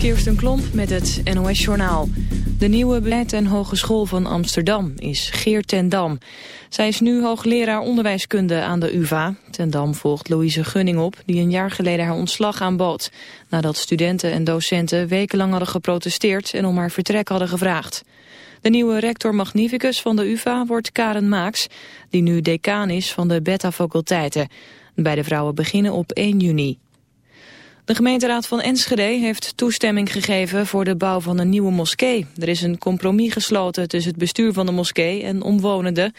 Kirsten Klomp met het NOS-journaal. De nieuwe beleid en hogeschool van Amsterdam is Geert ten Dam. Zij is nu hoogleraar onderwijskunde aan de UvA. Ten Dam volgt Louise Gunning op, die een jaar geleden haar ontslag aanbood. Nadat studenten en docenten wekenlang hadden geprotesteerd en om haar vertrek hadden gevraagd. De nieuwe rector magnificus van de UvA wordt Karen Maaks, die nu decaan is van de beta-faculteiten. Beide vrouwen beginnen op 1 juni. De gemeenteraad van Enschede heeft toestemming gegeven voor de bouw van een nieuwe moskee. Er is een compromis gesloten tussen het bestuur van de moskee en omwonenden.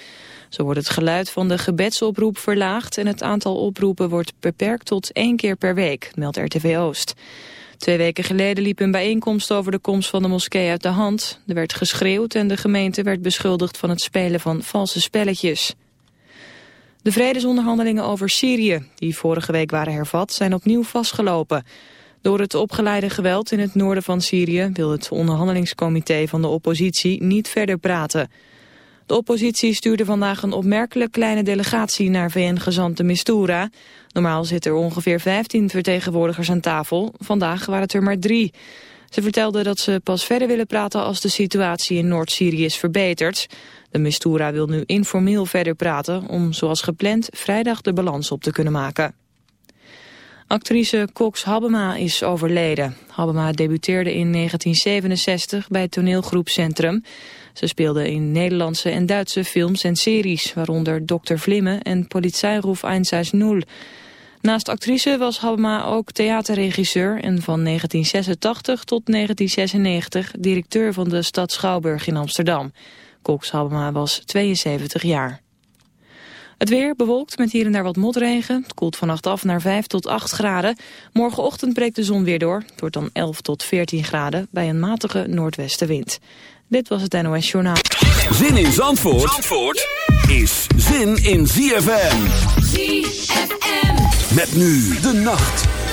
Zo wordt het geluid van de gebedsoproep verlaagd en het aantal oproepen wordt beperkt tot één keer per week, meldt RTV Oost. Twee weken geleden liep een bijeenkomst over de komst van de moskee uit de hand. Er werd geschreeuwd en de gemeente werd beschuldigd van het spelen van valse spelletjes. De vredesonderhandelingen over Syrië, die vorige week waren hervat, zijn opnieuw vastgelopen. Door het opgeleide geweld in het noorden van Syrië wil het onderhandelingscomité van de oppositie niet verder praten. De oppositie stuurde vandaag een opmerkelijk kleine delegatie naar VN-gezant de Mistura. Normaal zitten er ongeveer 15 vertegenwoordigers aan tafel, vandaag waren het er maar drie. Ze vertelden dat ze pas verder willen praten als de situatie in Noord-Syrië is verbeterd. De Mistura wil nu informeel verder praten om zoals gepland vrijdag de balans op te kunnen maken. Actrice Cox Habema is overleden. Habema debuteerde in 1967 bij toneelgroep Centrum. Ze speelde in Nederlandse en Duitse films en series, waaronder Dr. Vlimme en Polizeiruf 160. Naast actrice was Habema ook theaterregisseur en van 1986 tot 1996 directeur van de stad Schouwburg in Amsterdam. Cox Habema was 72 jaar. Het weer bewolkt met hier en daar wat motregen. Het koelt vannacht af naar 5 tot 8 graden. Morgenochtend breekt de zon weer door. Het wordt dan 11 tot 14 graden bij een matige noordwestenwind. Dit was het NOS Journaal. Zin in Zandvoort, Zandvoort is zin in ZFM. ZFM. Met nu de nacht.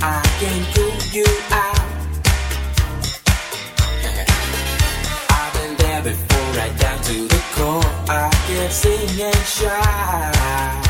I can't you out. I've been there before, right down to the core. I can sing and shout.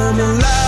I'm alive.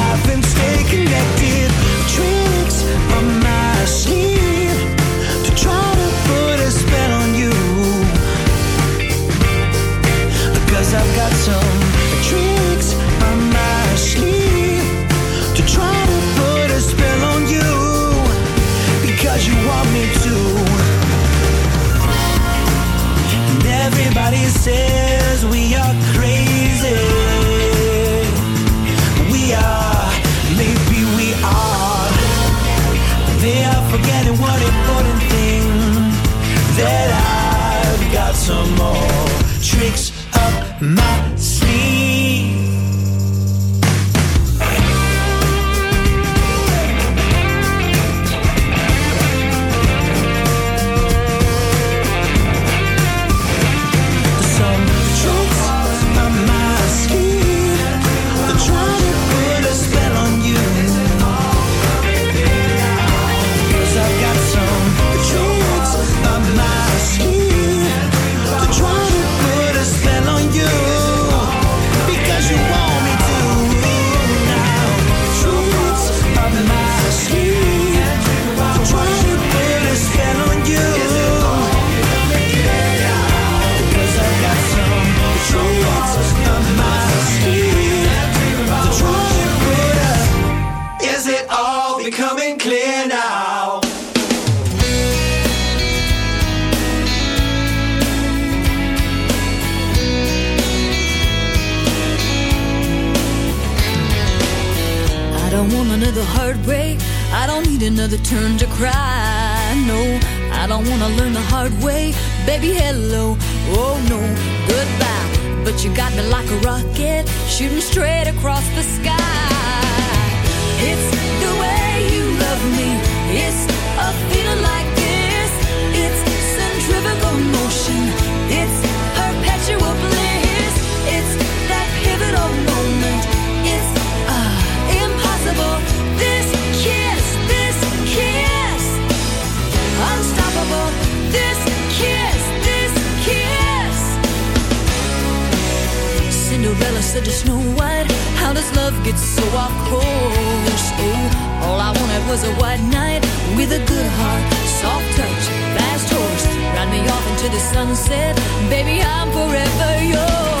was a white knight with a good heart, soft touch, fast horse. Ride me off into the sunset, baby, I'm forever yours.